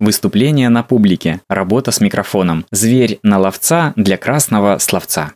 Выступление на публике, работа с микрофоном, зверь на ловца для красного словца.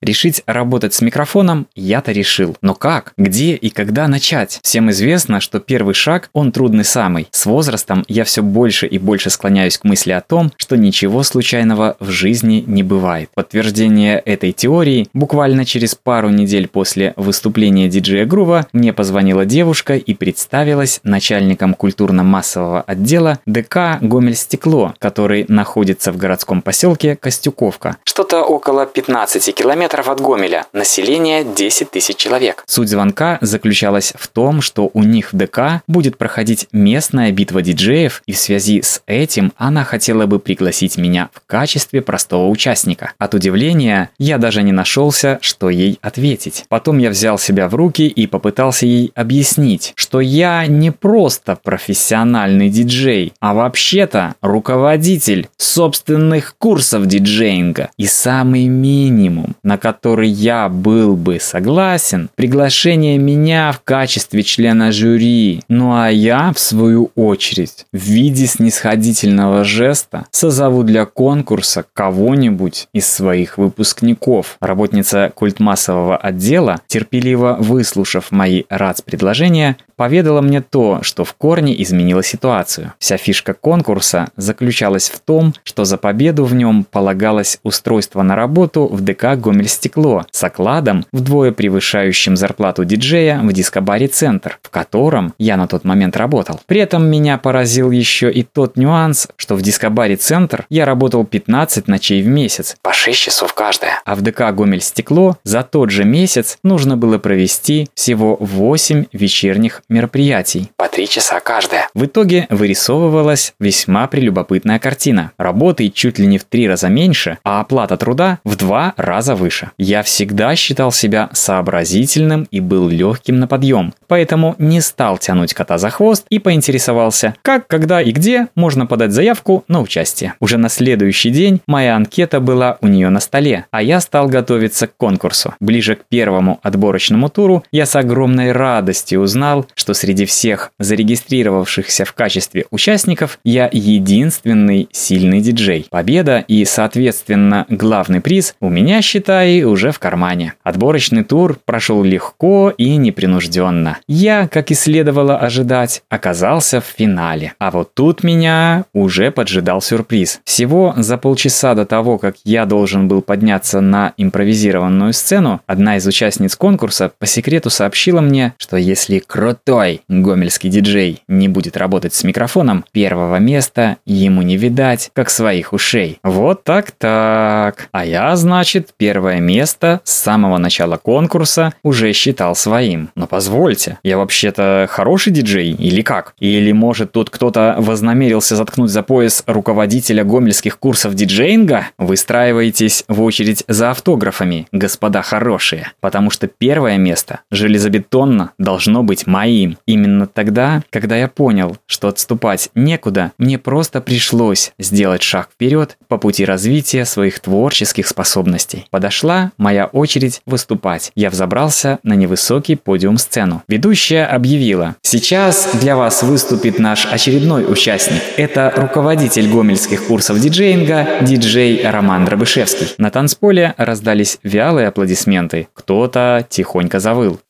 Решить работать с микрофоном я-то решил. Но как? Где и когда начать? Всем известно, что первый шаг, он трудный самый. С возрастом я все больше и больше склоняюсь к мысли о том, что ничего случайного в жизни не бывает. Подтверждение этой теории буквально через пару недель после выступления диджея Грува мне позвонила девушка и представилась начальником культурно-массового отдела ДК «Гомель-Стекло», который находится в городском поселке Костюковка. Что-то около 15 километров километров от Гомеля, население 10 тысяч человек. Суть звонка заключалась в том, что у них в ДК будет проходить местная битва диджеев, и в связи с этим она хотела бы пригласить меня в качестве простого участника. От удивления я даже не нашелся, что ей ответить. Потом я взял себя в руки и попытался ей объяснить, что я не просто профессиональный диджей, а вообще-то руководитель собственных курсов диджеинга. И самый минимум, на который я был бы согласен, приглашение меня в качестве члена жюри. Ну а я, в свою очередь, в виде снисходительного жеста созову для конкурса кого-нибудь из своих выпускников. Работница культмассового отдела, терпеливо выслушав мои РАЦ-предложения, поведала мне то, что в корне изменило ситуацию. Вся фишка конкурса заключалась в том, что за победу в нем полагалось устройство на работу в ДК «Гомель-Стекло» с окладом, вдвое превышающим зарплату диджея в дискобаре «Центр», в котором я на тот момент работал. При этом меня поразил еще и тот нюанс, что в дискобаре «Центр» я работал 15 ночей в месяц, по 6 часов каждая, а в ДК «Гомель-Стекло» за тот же месяц нужно было провести всего 8 вечерних мероприятий, по три часа каждая. В итоге вырисовывалась весьма прелюбопытная картина. Работы чуть ли не в три раза меньше, а оплата труда в два раза выше. Я всегда считал себя сообразительным и был легким на подъем, поэтому не стал тянуть кота за хвост и поинтересовался, как, когда и где можно подать заявку на участие. Уже на следующий день моя анкета была у нее на столе, а я стал готовиться к конкурсу. Ближе к первому отборочному туру я с огромной радостью узнал, что среди всех зарегистрировавшихся в качестве участников я единственный сильный диджей. Победа и, соответственно, главный приз у меня, считай, уже в кармане. Отборочный тур прошел легко и непринужденно. Я, как и следовало ожидать, оказался в финале. А вот тут меня уже поджидал сюрприз. Всего за полчаса до того, как я должен был подняться на импровизированную сцену, одна из участниц конкурса по секрету сообщила мне, что если круто крутой гомельский диджей не будет работать с микрофоном, первого места ему не видать, как своих ушей. Вот так-так. А я, значит, первое место с самого начала конкурса уже считал своим. Но позвольте, я вообще-то хороший диджей или как? Или может тут кто-то вознамерился заткнуть за пояс руководителя гомельских курсов диджеинга? Выстраивайтесь в очередь за автографами, господа хорошие. Потому что первое место железобетонно должно быть моим Именно тогда, когда я понял, что отступать некуда, мне просто пришлось сделать шаг вперед по пути развития своих творческих способностей. Подошла моя очередь выступать. Я взобрался на невысокий подиум-сцену. Ведущая объявила, сейчас для вас выступит наш очередной участник. Это руководитель гомельских курсов диджеинга, диджей Роман Дробышевский. На танцполе раздались вялые аплодисменты. Кто-то тихонько завыл.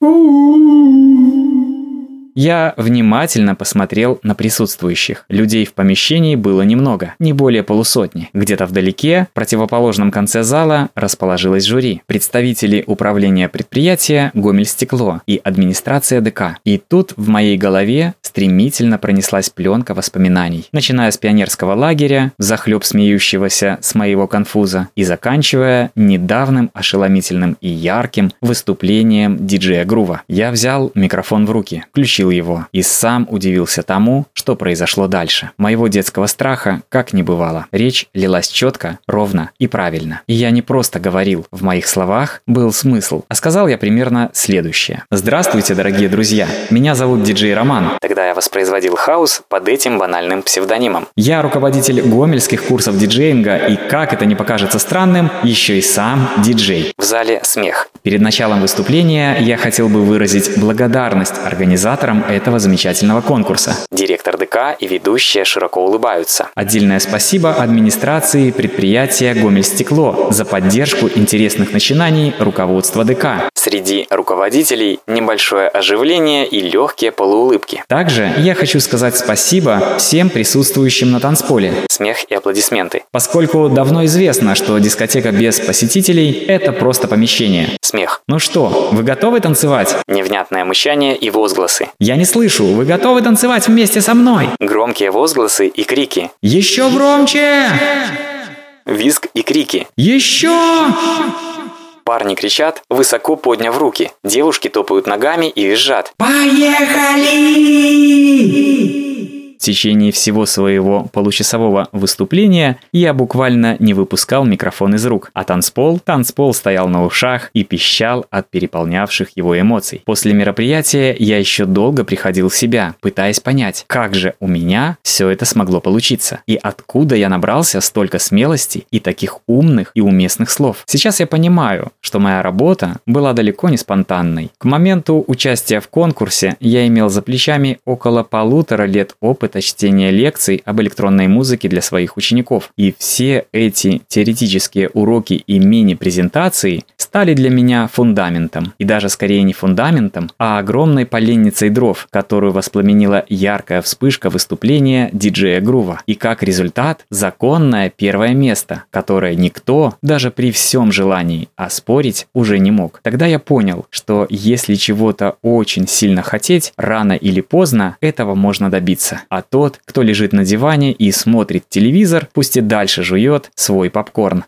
Я внимательно посмотрел на присутствующих. Людей в помещении было немного, не более полусотни. Где-то вдалеке, в противоположном конце зала, расположилось жюри. Представители управления предприятия «Гомель-Стекло» и администрация ДК. И тут в моей голове стремительно пронеслась пленка воспоминаний. Начиная с пионерского лагеря, захлеб смеющегося с моего конфуза, и заканчивая недавним ошеломительным и ярким выступлением диджея Грува. Я взял микрофон в руки, включил схватил его и сам удивился тому, что произошло дальше. Моего детского страха как не бывало. Речь лилась четко, ровно и правильно. И я не просто говорил, в моих словах был смысл. А сказал я примерно следующее. Здравствуйте, дорогие друзья. Меня зовут диджей Роман. Тогда я воспроизводил хаос под этим банальным псевдонимом. Я руководитель гомельских курсов диджеинга и, как это не покажется странным, еще и сам диджей. В зале смех. Перед началом выступления я хотел бы выразить благодарность организаторам организаторам этого замечательного конкурса. Директор ДК и ведущая широко улыбаются. Отдельное спасибо администрации предприятия «Гомельстекло» за поддержку интересных начинаний руководства ДК. Среди руководителей небольшое оживление и легкие полуулыбки. Также я хочу сказать спасибо всем присутствующим на танцполе. Смех и аплодисменты. Поскольку давно известно, что дискотека без посетителей – это просто помещение. Смех. Ну что, вы готовы танцевать? Невнятное мычание и возгласы. Я не слышу, вы готовы танцевать вместе со мной? Громкие возгласы и крики. Еще громче! Визг и крики. Еще! Парни кричат, высоко подняв руки. Девушки топают ногами и визжат. Поехали! В течение всего своего получасового выступления я буквально не выпускал микрофон из рук, а танцпол, танцпол стоял на ушах и пищал от переполнявших его эмоций. После мероприятия я еще долго приходил в себя, пытаясь понять, как же у меня все это смогло получиться, и откуда я набрался столько смелости и таких умных и уместных слов. Сейчас я понимаю, что моя работа была далеко не спонтанной. К моменту участия в конкурсе я имел за плечами около полутора лет опыта опыта чтения лекций об электронной музыке для своих учеников. И все эти теоретические уроки и мини-презентации стали для меня фундаментом. И даже скорее не фундаментом, а огромной поленницей дров, которую воспламенила яркая вспышка выступления диджея Грува. И как результат, законное первое место, которое никто, даже при всем желании, оспорить уже не мог. Тогда я понял, что если чего-то очень сильно хотеть, рано или поздно этого можно добиться. А тот, кто лежит на диване и смотрит телевизор, пусть и дальше жует свой попкорн.